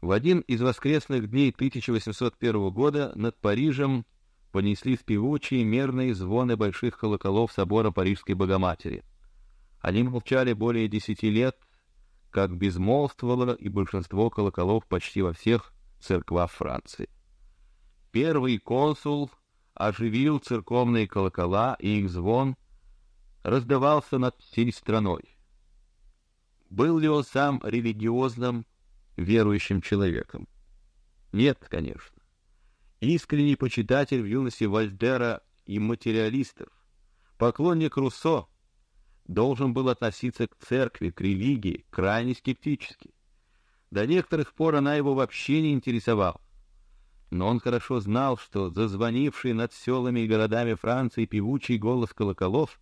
В один из воскресных дней 1801 года над Парижем понесли певучие мерные звоны больших колоколов собора Парижской Богоматери. Они молчали более десяти лет, как безмолвствовало и большинство колоколов почти во всех церквах Франции. Первый консул оживил церковные колокола, и их звон раздавался над всей страной. Был ли он сам религиозным, верующим человеком? Нет, конечно. Искренний почитатель в юности Вольтера и материалистов, поклонник Руссо, должен был относиться к церкви, к религии крайне скептически. До некоторых пор она его вообще не интересовала. Но он хорошо знал, что зазвонивший над селами и городами Франции певучий голос колоколов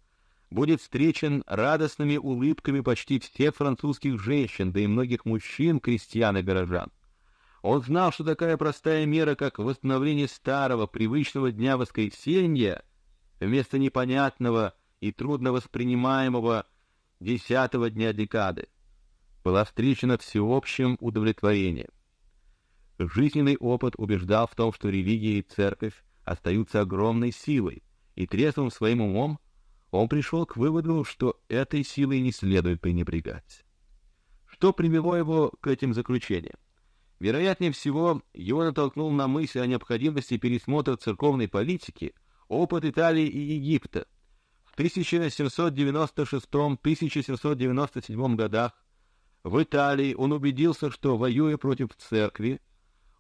будет встречен радостными улыбками почти всех французских женщин, да и многих мужчин, крестьян и горожан. Он знал, что такая простая мера, как восстановление старого привычного дня воскресенья, вместо непонятного и трудно воспринимаемого десятого дня декады, была встречена всеобщим удовлетворением. Жизненный опыт убеждал в том, что религия и церковь остаются огромной силой, и трезвым своим умом он пришел к выводу, что этой силой не следует пренебрегать. Что привело его к этим заключениям? Вероятнее всего, его натолкнул на мысль о необходимости пересмотра церковной политики опыт Италии и Египта. В 1796-1797 годах в Италии он убедился, что воюя против церкви,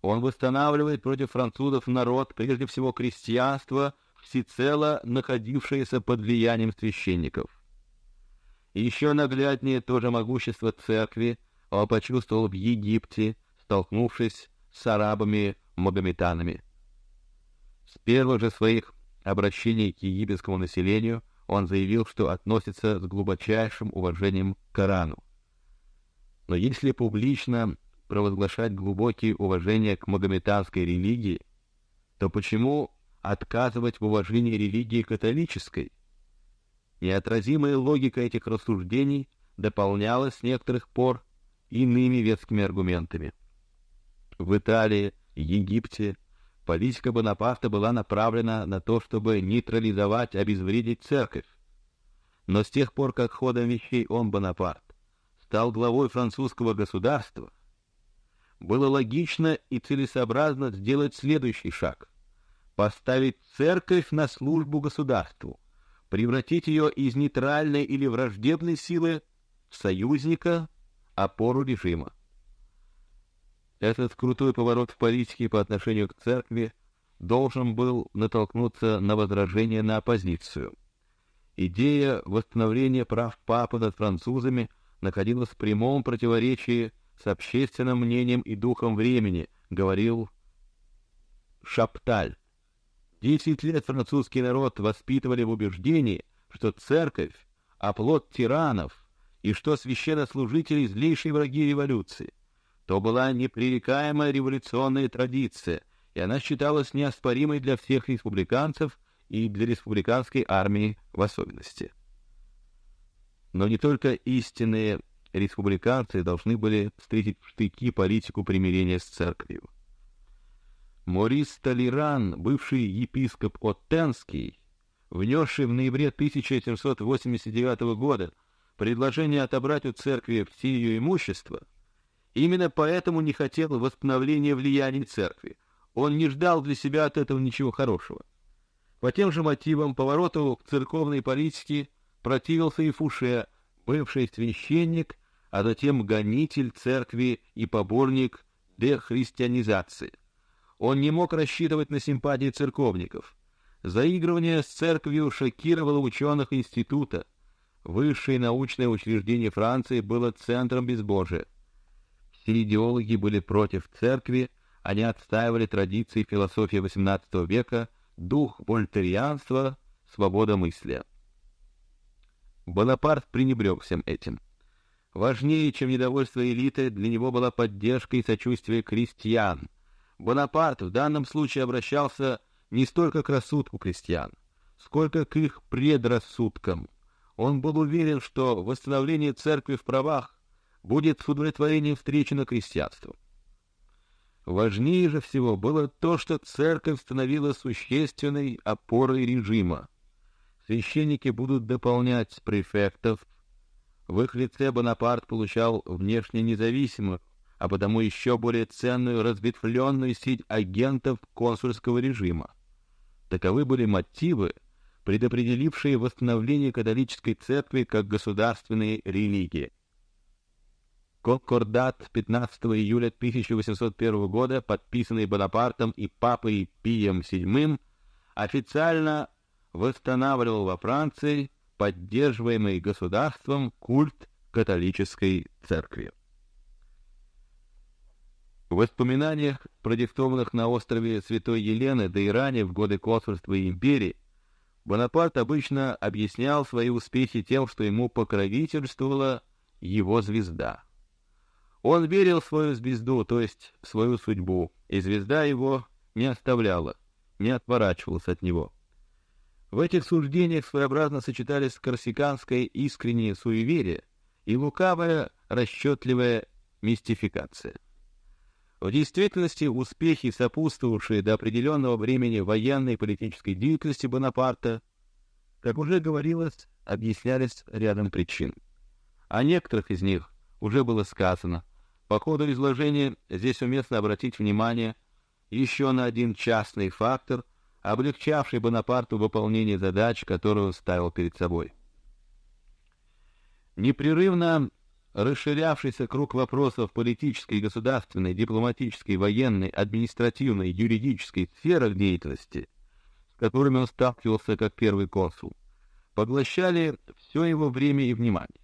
он восстанавливает против французов народ, прежде всего крестьянство, всецело находившееся под влиянием священников. Еще нагляднее тоже могущество церкви он почувствовал в Египте, столкнувшись с арабами-магометанами. С первых же своих обращений к египетскому населению он заявил, что относится с глубочайшим уважением к Корану. Но если публично провозглашать глубокие уважения к магометанской религии, то почему отказывать в уважении религии католической? Неотразимая логика этих рассуждений дополнялась с некоторых пор иными ветскими аргументами. В Италии, Египте политика Бонапарта была направлена на то, чтобы нейтрализовать, обезвредить церковь. Но с тех пор, как ходом вещей он Бонапарт стал главой французского государства, было логично и целесообразно сделать следующий шаг: поставить церковь на службу государству, превратить ее из нейтральной или враждебной силы в союзника, опору режима. Этот крутой поворот в политике по отношению к церкви должен был натолкнуться на возражение на оппозицию. Идея восстановления прав папы над французами находилась в прямом противоречии с общественным мнением и духом времени, говорил Шапталь. Десять лет французский народ воспитывали в убеждении, что церковь — оплот тиранов и что священнослужители — злейшие враги революции то была непререкаемая революционная традиция, и она считалась неоспоримой для всех республиканцев и для республиканской армии в особенности. Но не только истинные республиканцы должны были встретить в штыки политику примирения с церковью. Морис Толеран, бывший епископ Оттенский, внесший в ноябре 1789 года предложение отобрать у церкви все ее имущество, Именно поэтому не хотел восстановления влияния церкви. Он не ждал для себя от этого ничего хорошего. По тем же мотивам повороту к церковной политике противился и Фуше, бывший священник, а затем гонитель церкви и поборник дехристианизации. Он не мог рассчитывать на симпатии церковников. Заигрывание с церковью шокировало ученых института. Высшее научное учреждение Франции было центром безбожия. Все идеологи были против церкви, они отстаивали традиции философии XVIII века, дух вольтерианства, свобода мысли. Бонапарт пренебрег всем этим. Важнее, чем недовольство элиты, для него была поддержка и сочувствие крестьян. Бонапарт в данном случае обращался не столько к рассудку крестьян, сколько к их предрассудкам. Он был уверен, что восстановление церкви в правах будет с удовлетворением встречено крестьянством. Важнее же всего было то, что церковь становилась существенной опорой режима. Священники будут дополнять префектов. В их лице Бонапарт получал внешне независимых, а потому еще более ценную разветвленную сеть агентов консульского режима. Таковы были мотивы, предопределившие восстановление католической церкви как государственной религии. Конкордат 15 июля 1801 года, подписанный Бонапартом и папой Пием VII, официально восстанавливал во Франции поддерживаемый государством культ католической церкви. В воспоминаниях, продиктованных на острове Святой Елены до Иране в годы консульства и империи, Бонапарт обычно объяснял свои успехи тем, что ему покровительствовала его звезда. Он верил в свою звезду, то есть в свою судьбу, и звезда его не оставляла, не отворачивалась от него. В этих суждениях своеобразно сочетались корсиканское искреннее суеверие и лукавая расчетливая мистификация. В действительности успехи, сопутствовавшие до определенного времени военной и политической деятельности Бонапарта, как уже говорилось, объяснялись рядом причин. О некоторых из них уже было сказано. По ходу изложения здесь уместно обратить внимание еще на один частный фактор, облегчавший Бонапарту выполнение задач, которую он ставил перед собой. Непрерывно расширявшийся круг вопросов политической, государственной, дипломатической, военной, административной, юридической сферах деятельности, с которыми он сталкивался как первый консул, поглощали все его время и внимание.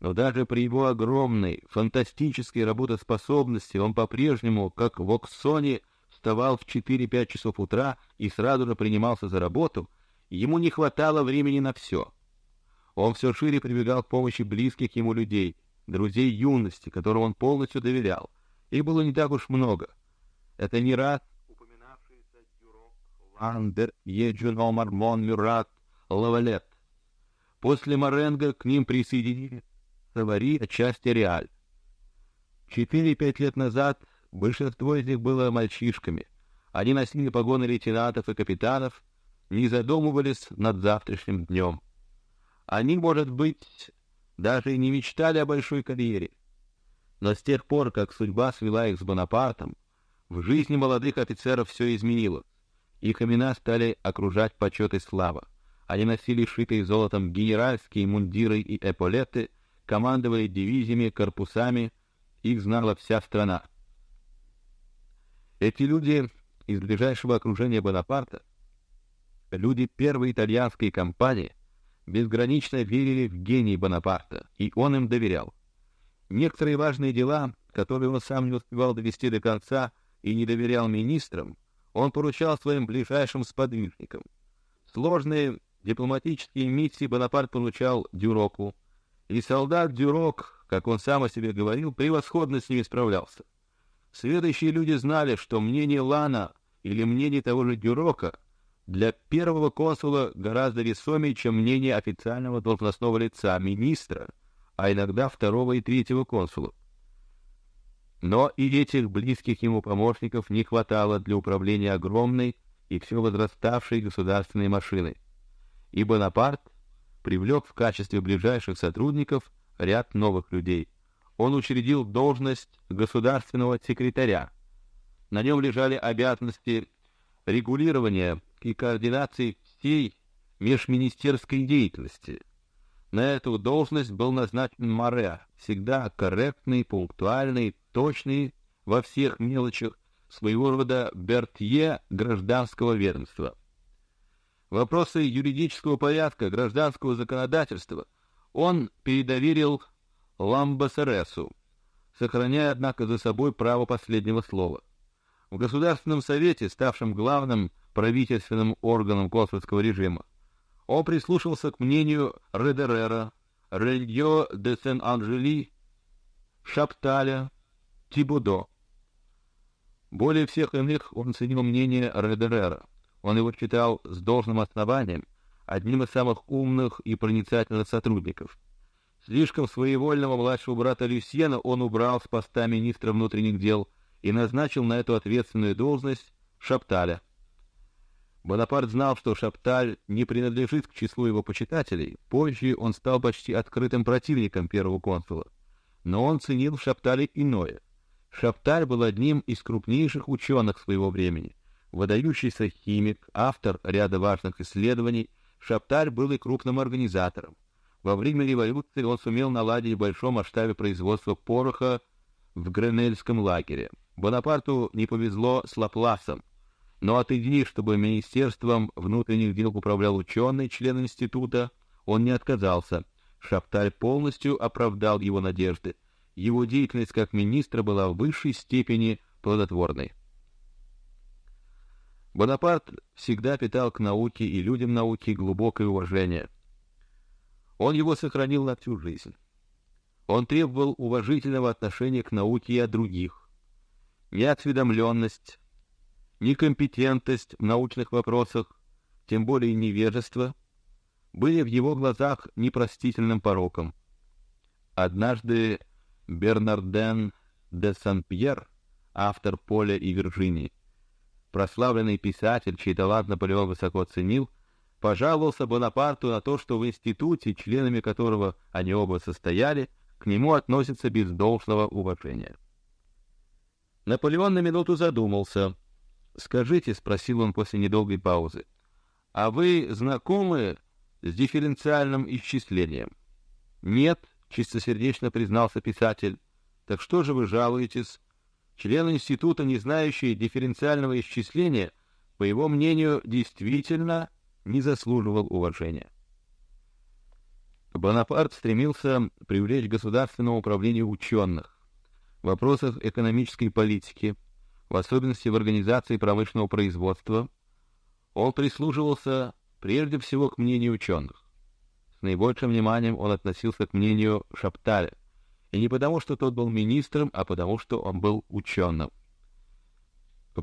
Но даже при его огромной, фантастической работоспособности он по-прежнему, как в Оксоне, вставал в 4-5 часов утра и сразу же принимался за работу, ему не хватало времени на все. Он все шире прибегал к помощи близких ему людей — друзей юности, которым он полностью доверял. Их было не так уж много. Это не раз упоминавшиеся Дюрок, Ландер, Еджин Омар, Мюрат, Лавалет. После Маренго к ним присоединились Савари, отчасти Реаль. Четыре-пять лет назад большинство из них было мальчишками. Они носили погоны лейтенантов и капитанов, не задумывались над завтрашним днем. Они, может быть, даже и не мечтали о большой карьере. Но с тех пор, как судьба свела их с Бонапартом, в жизни молодых офицеров все изменилось. Их имена стали окружать почет и слава. Они носили шитые золотом генеральские мундиры и эполеты, командовали дивизиями, корпусами, их знала вся страна. Эти люди из ближайшего окружения Бонапарта, люди первой итальянской кампании, безгранично верили в гений Бонапарта, и он им доверял. Некоторые важные дела, которые он сам не успевал довести до конца и не доверял министрам, он поручал своим ближайшим сподвижникам. Сложные дипломатические миссии Бонапарт поручал Дюроку, и солдат Дюрок, как он сам о себе говорил, превосходно с ними справлялся. Следующие люди знали, что мнение Лана или мнение того же Дюрока для первого консула гораздо весомее, чем мнение официального должностного лица, министра, а иногда второго и третьего консула. Но и этих близких ему помощников не хватало для управления огромной и все возраставшей государственной машиной. И Бонапарт привлек в качестве ближайших сотрудников ряд новых людей. Он учредил должность государственного секретаря. На нем лежали обязанности регулирования и координации всей межминистерской деятельности. На эту должность был назначен Море, всегда корректный, пунктуальный, точный во всех мелочах, своего рода Бертье гражданского ведомства. Вопросы юридического порядка, гражданского законодательства он передоверил Ламбасересу, сохраняя, однако, за собой право последнего слова. В Государственном совете, ставшем главным правительственным органом консульского режима, он прислушался к мнению Редерера, Рельо де Сен-Анжели, Шапталя, Тибудо. Более всех иных он ценил мнение Редерера. Он его считал с должным основанием одним из самых умных и проницательных сотрудников. Слишком своевольного младшего брата Люсьена он убрал с поста министра внутренних дел и назначил на эту ответственную должность Шапталя. Бонапарт знал, что Шапталь не принадлежит к числу его почитателей. Позже он стал почти открытым противником первого консула. Но он ценил в Шаптале иное. Шапталь был одним из крупнейших ученых своего времени. Выдающийся химик, автор ряда важных исследований, Шапталь был и крупным организатором. Во время революции он сумел наладить в большом масштабе производство пороха в Гренельском лагере. Бонапарту не повезло с Лапласом, но от идеи, чтобы министерством внутренних дел управлял ученый, член института, он не отказался. Шапталь полностью оправдал его надежды. Его деятельность как министра была в высшей степени плодотворной. Бонапарт всегда питал к науке и людям науки глубокое уважение. Он его сохранил на всю жизнь. Он требовал уважительного отношения к науке и от других. Неосведомленность, некомпетентность в научных вопросах, тем более невежество, были в его глазах непростительным пороком. Однажды Бернарден де Сан-Пьер, автор «Поля и Вирджинии», прославленный писатель, чей талант Наполеон высоко ценил, пожаловался Бонапарту на то, что в институте, членами которого они оба состояли, к нему относятся без должного уважения. Наполеон на минуту задумался. «Скажите», — спросил он после недолгой паузы, — «а вы знакомы с дифференциальным исчислением?» «Нет», — чистосердечно признался писатель. «Так что же вы жалуетесь?» Член института, не знающий дифференциального исчисления, по его мнению, действительно не заслуживал уважения. Бонапарт стремился привлечь государственное управление ученых в вопросах экономической политики, в особенности в организации промышленного производства. Он прислушивался прежде всего к мнению ученых. С наибольшим вниманием он относился к мнению Шапталя, и не потому, что тот был министром, а потому, что он был ученым.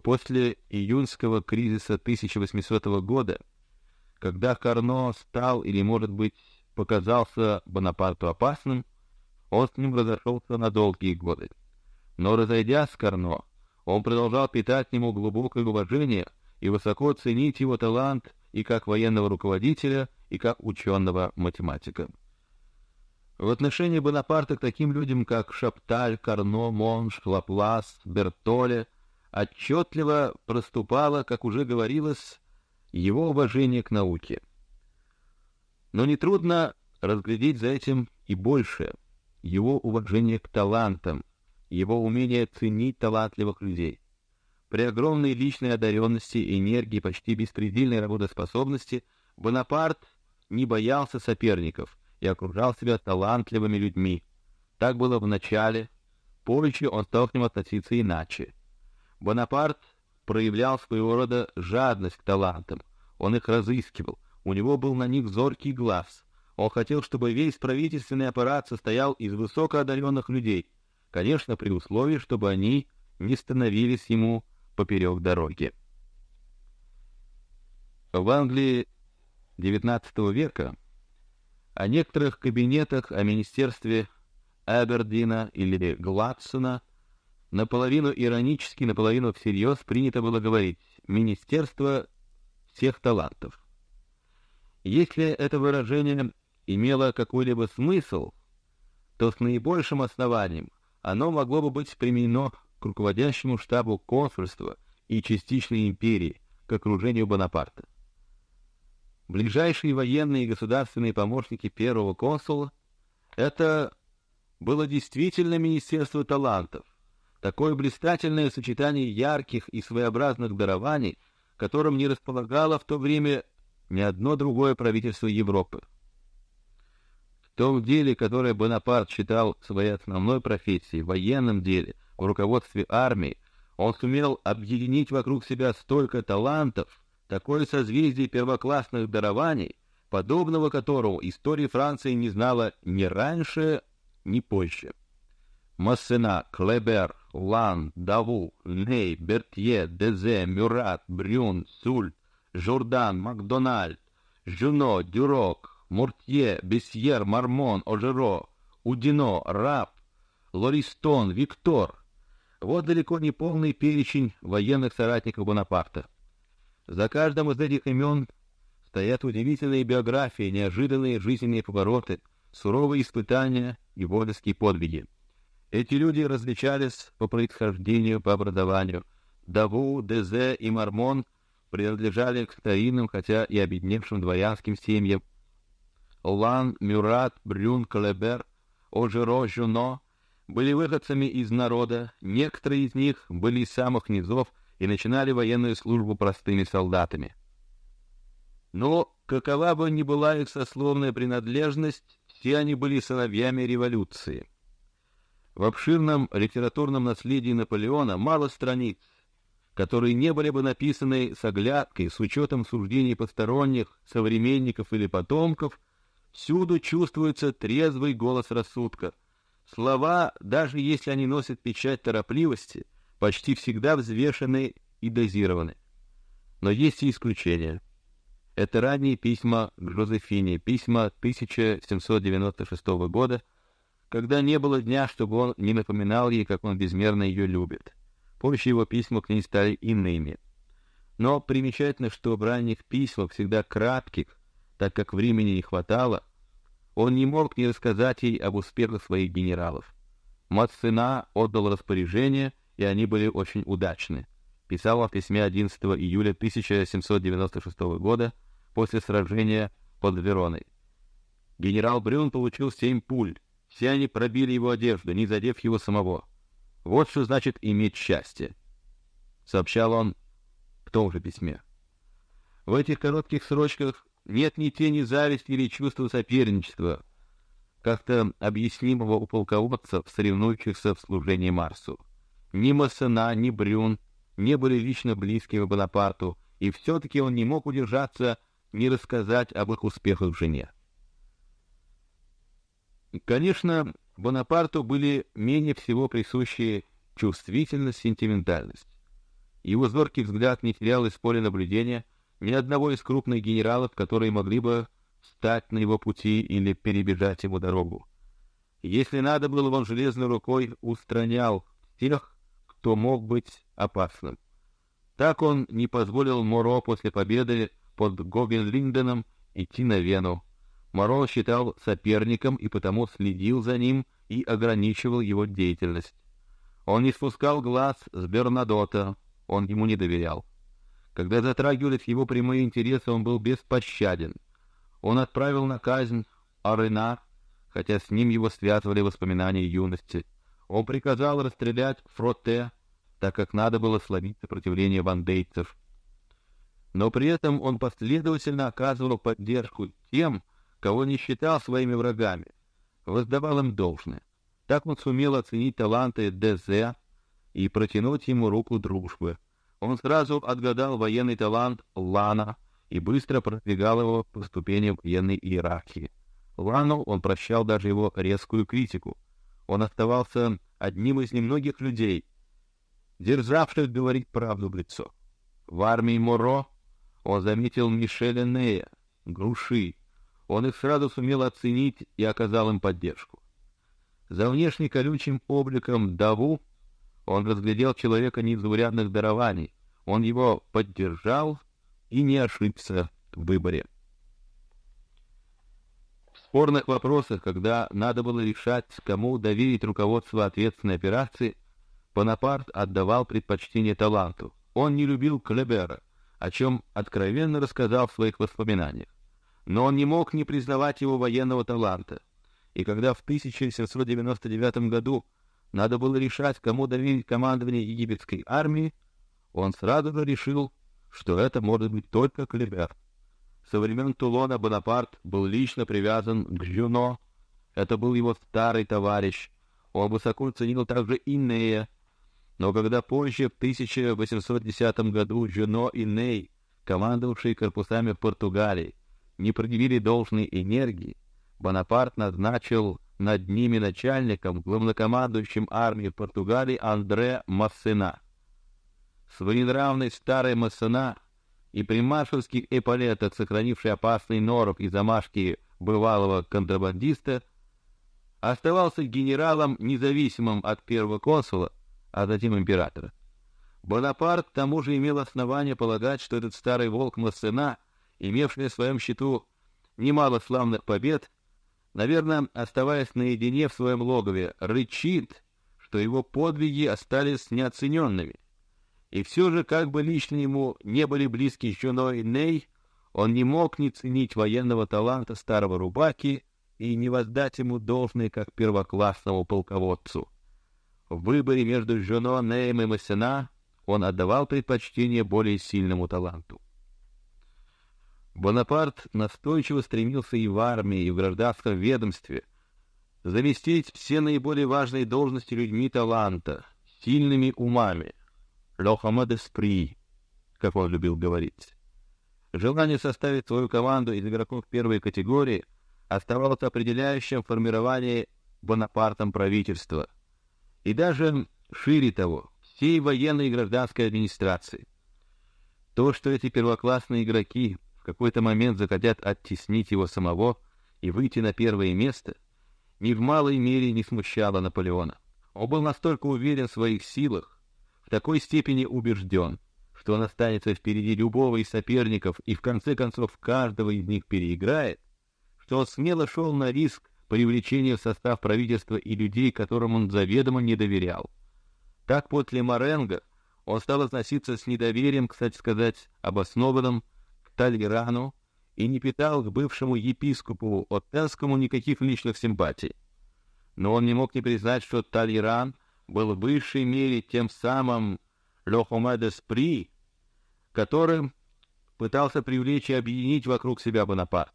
После июньского кризиса 1800 года, когда Карно стал или, может быть, показался Бонапарту опасным, он с ним разошелся на долгие годы. Но разойдясь с Карно, он продолжал питать к нему глубокое уважение и высоко ценить его талант и как военного руководителя, и как ученого математика. В отношении Бонапарта к таким людям, как Шапталь, Карно, Монш, Лаплас, Бертоле, отчетливо проступало, как уже говорилось, его уважение к науке. Но нетрудно разглядеть за этим и большее — его уважение к талантам, его умение ценить талантливых людей. При огромной личной одаренности, энергии, почти беспредельной работоспособности Бонапарт не боялся соперников и окружал себя талантливыми людьми. Так было в начале, позже он стал к ним относиться иначе. Бонапарт проявлял своего рода жадность к талантам, он их разыскивал, у него был на них зоркий глаз. Он хотел, чтобы весь правительственный аппарат состоял из высокоодаренных людей, конечно, при условии, чтобы они не становились ему поперек дороги. В Англии XIX века о некоторых кабинетах о министерстве Абердина или Гладсона наполовину иронически, наполовину всерьез принято было говорить «министерство всех талантов». Если это выражение имело какой-либо смысл, то с наибольшим основанием оно могло бы быть применено к руководящему штабу консульства и частичной империи, к окружению Бонапарта. Ближайшие военные и государственные помощники первого консула — это было действительно министерство талантов, такое блистательное сочетание ярких и своеобразных дарований, которым не располагало в то время ни одно другое правительство Европы том деле, которое Бонапарт считал своей основной профессией, военном деле, в руководстве армии, он сумел объединить вокруг себя столько талантов, такое созвездие первоклассных дарований, подобного которого история Франции не знала ни раньше, ни позже. Массена, Клебер, Лан, Даву, Ней, Бертье, Дезе, Мюрат, Брюн, Сульт, Журдан, Макдональд, Жуно, Дюрок, Мортье, Бесьер, Мармон, Ожеро, Удино, Раб, Лористон, Виктор. Вот далеко не полный перечень военных соратников Бонапарта. За каждым из этих имен стоят удивительные биографии, неожиданные жизненные повороты, суровые испытания и воинские подвиги. Эти люди различались по происхождению, по образованию. Даву, Дезе и Мармон принадлежали к старинным, хотя и обедневшим дворянским семьям. Лан, Мюрат, Брюн, Калебер, Ожеро, Жуно были выходцами из народа, некоторые из них были из самых низов и начинали военную службу простыми солдатами. Но какова бы ни была их сословная принадлежность, все они были сыновьями революции. В обширном литературном наследии Наполеона мало страниц, которые не были бы написаны с оглядкой, с учетом суждений посторонних, современников или потомков. Всюду чувствуется трезвый голос рассудка — Слова, даже если они носят печать торопливости, почти всегда взвешены и дозированы. Но есть и исключения. Это ранние письма к Жозефине, письма 1796 года, когда не было дня, чтобы он не напоминал ей, как он безмерно ее любит. Позже его письма к ней стали иными. Но примечательно, что в ранних письмах, всегда кратких, так как времени не хватало, он не мог не рассказать ей об успехах своих генералов. Мацина отдал распоряжение, и они были очень удачны. Писал он в письме 11 июля 1796 года после сражения под Вероной. Генерал Брюн получил семь пуль. Все они пробили его одежду, не задев его самого. Вот что значит иметь счастье, сообщал он в том же письме. В этих коротких срочках нет ни тени зависти или чувства соперничества, как-то объяснимого у полководцев, соревнующихся в служении Марсу. Ни Массена, ни Брюн не были лично близкими Бонапарту, и все-таки он не мог удержаться не рассказать об их успехах жене. Конечно, Бонапарту были менее всего присущи чувствительность, сентиментальность. Его зоркий взгляд не терял из поля наблюдения ни одного из крупных генералов, которые могли бы встать на его пути или перебежать ему дорогу. Если надо было, он железной рукой устранял тех, кто мог быть опасным. Так он не позволил Моро после победы под Гогенлинденом идти на Вену. Моро считал соперником и потому следил за ним и ограничивал его деятельность. Он не спускал глаз с Бернадота, он ему не доверял. Когда затрагивались его прямые интересы, он был беспощаден. Он отправил на казнь Арена, хотя с ним его связывали воспоминания юности. Он приказал расстрелять Фроте, так как надо было сломить сопротивление вандейцев. Но при этом он последовательно оказывал поддержку тем, кого не считал своими врагами, воздавал им должное. Так он сумел оценить таланты Дезе и протянуть ему руку дружбы. Он сразу отгадал военный талант Лана и быстро продвигал его по ступеням военной иерархии. Лану он прощал даже его резкую критику. Он оставался одним из немногих людей, державших говорить правду в лицо. В армии Моро он заметил Мишеля Нея, Груши. Он их сразу сумел оценить и оказал им поддержку. За внешне колючим обликом Даву он разглядел человека незаурядных дарований, он его поддержал и не ошибся в выборе. В спорных вопросах, когда надо было решать, кому доверить руководство ответственной операции, Бонапарт отдавал предпочтение таланту. Он не любил Клебера, о чем откровенно рассказал в своих воспоминаниях. Но он не мог не признавать его военного таланта. И когда в 1799 году надо было решать, кому доверить командование египетской армии, он сразу же решил, что это может быть только Клебер. Со времен Тулона Бонапарт был лично привязан к Жюно. Это был его старый товарищ. Он высоко ценил также Инея. Но когда позже, в 1810 году, Жюно и Ней, командовавшие корпусами в Португалии, не проявили должной энергии, Бонапарт назначил над ними начальником, главнокомандующим армией Португалии Андре Массена своенравный старый Массена и при маршальских эполетах, сохранивший опасный норов и замашки бывалого контрабандиста, оставался генералом, независимым от первого консула, а затем императора. Бонапарт к тому же имел основание полагать, что этот старый волк Массена, имевший на своем счету немало славных побед, наверное, оставаясь наедине в своем логове, рычит, что его подвиги остались неоцененными. И все же, как бы лично ему не были близки с женой Ней, он не мог не ценить военного таланта старого рубаки и не воздать ему должное как первоклассному полководцу. В выборе между женой Неем и Массена он отдавал предпочтение более сильному таланту. Бонапарт настойчиво стремился и в армии, и в гражданском ведомстве заместить все наиболее важные должности людьми таланта, сильными умами, «l'homme d'esprit», как он любил говорить. Желание составить свою команду из игроков первой категории оставалось определяющим в формировании Бонапартом правительства, и даже шире того, всей военной и гражданской администрации. То, что эти первоклассные игроки какой-то момент захотят оттеснить его самого и выйти на первое место, ни в малой мере не смущало Наполеона. Он был настолько уверен в своих силах, в такой степени убежден, что он останется впереди любого из соперников и в конце концов каждого из них переиграет, что он смело шел на риск привлечения в состав правительства и людей, которым он заведомо не доверял. Так после Маренго он стал относиться с недоверием, кстати сказать, обоснованным к Тальгерану и не питал к бывшему епископу Оттенскому никаких личных симпатий. Но он не мог не признать, что Тальеран был в высшей мере тем самым «le d'esprit», которым пытался привлечь и объединить вокруг себя Бонапарт.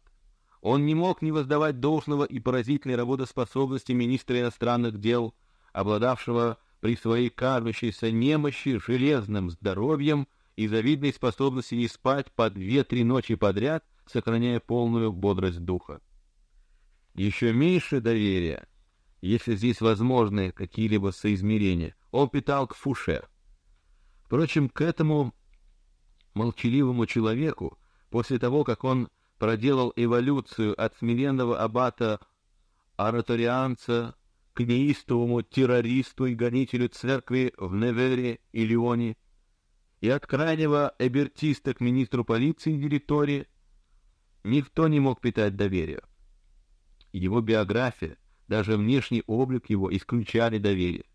Он не мог не воздавать должного и поразительной работоспособности министра иностранных дел, обладавшего при своей кажущейся немощи, железным здоровьем и завидной способности не спать по две-три ночи подряд, сохраняя полную бодрость духа. Еще меньше доверия, если здесь возможны какие-либо соизмерения, он питал к Фуше. Впрочем, к этому молчаливому человеку, после того, как он проделал эволюцию от смиренного аббата ораторианца к неистовому террористу и гонителю церкви в Невере и Лионе, и от крайнего эбертиста к министру полиции директории, никто не мог питать доверия. Его биография, даже внешний облик его исключали доверие.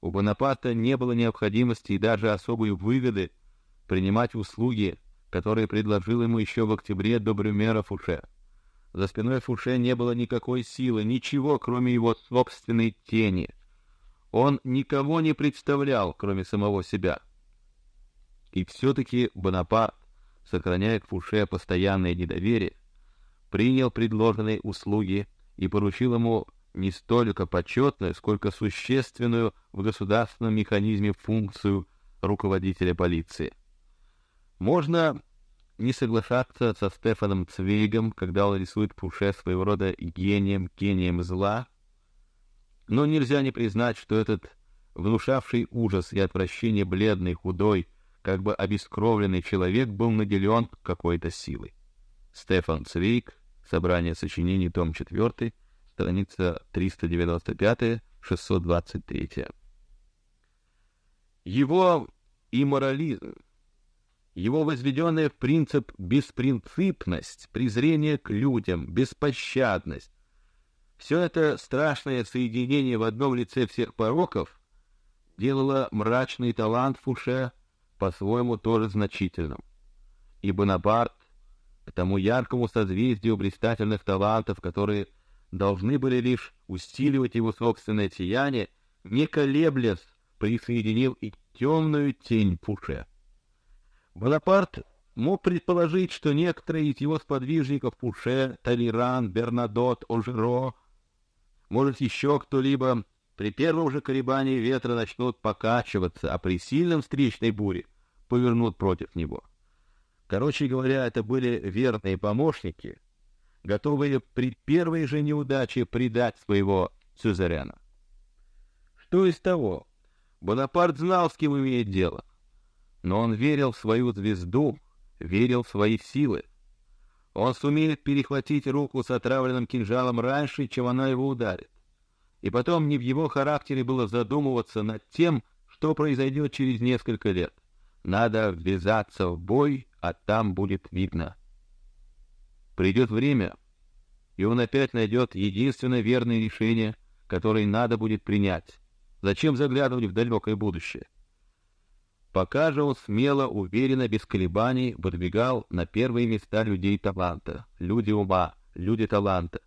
У Бонапарта не было необходимости и даже особой выгоды принимать услуги, которые предложил ему еще в октябре до Брюмера Фуше. За спиной Фуше не было никакой силы, ничего, кроме его собственной тени. Он никого не представлял, кроме самого себя. И все-таки Бонапарт, сохраняя к Фуше постоянное недоверие, принял предложенные услуги и поручил ему не столько почетную, сколько существенную в государственном механизме функцию руководителя полиции. Можно не соглашаться со Стефаном Цвейгом, когда он рисует Пуше своего рода гением, гением зла, но нельзя не признать, что этот внушавший ужас и отвращение бледный, худой, как бы обескровленный человек был наделен какой-то силой. Стефан Цвейг, собрание сочинений, том 4, страница 395-623. Его имморализм его возведенная в принцип беспринципность, презрение к людям, беспощадность, все это страшное соединение в одном лице всех пороков делало мрачный талант Фуше по-своему тоже значительным. И Бонапарт к тому яркому созвездию блистательных талантов, которые должны были лишь усиливать его собственное сияние, не колеблясь, присоединил и темную тень Фуше. Бонапарт мог предположить, что некоторые из его сподвижников Пуше, Толеран, Бернадот, Ожеро, может еще кто-либо при первом же колебании ветра начнут покачиваться, а при сильном встречной буре повернут против него. Короче говоря, это были верные помощники, готовые при первой же неудаче предать своего сюзерена. Что из того? Бонапарт знал, с кем имеет дело но он верил в свою звезду, верил в свои силы. Он сумеет перехватить руку с отравленным кинжалом раньше, чем она его ударит. И потом не в его характере было задумываться над тем, что произойдет через несколько лет. Надо ввязаться в бой, а там будет видно. Придет время, и он опять найдет единственное верное решение, которое надо будет принять. Зачем заглядывать в далекое будущее? Пока же он смело, уверенно, без колебаний выдвигал на первые места людей таланта, люди ума, люди таланта.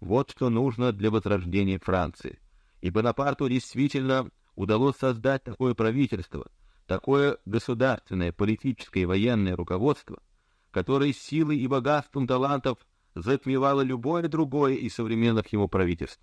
Вот что нужно для возрождения Франции. И Бонапарту действительно удалось создать такое правительство, такое государственное, политическое и военное руководство, которое силой и богатством талантов затмевало любое другое из современных его правительств.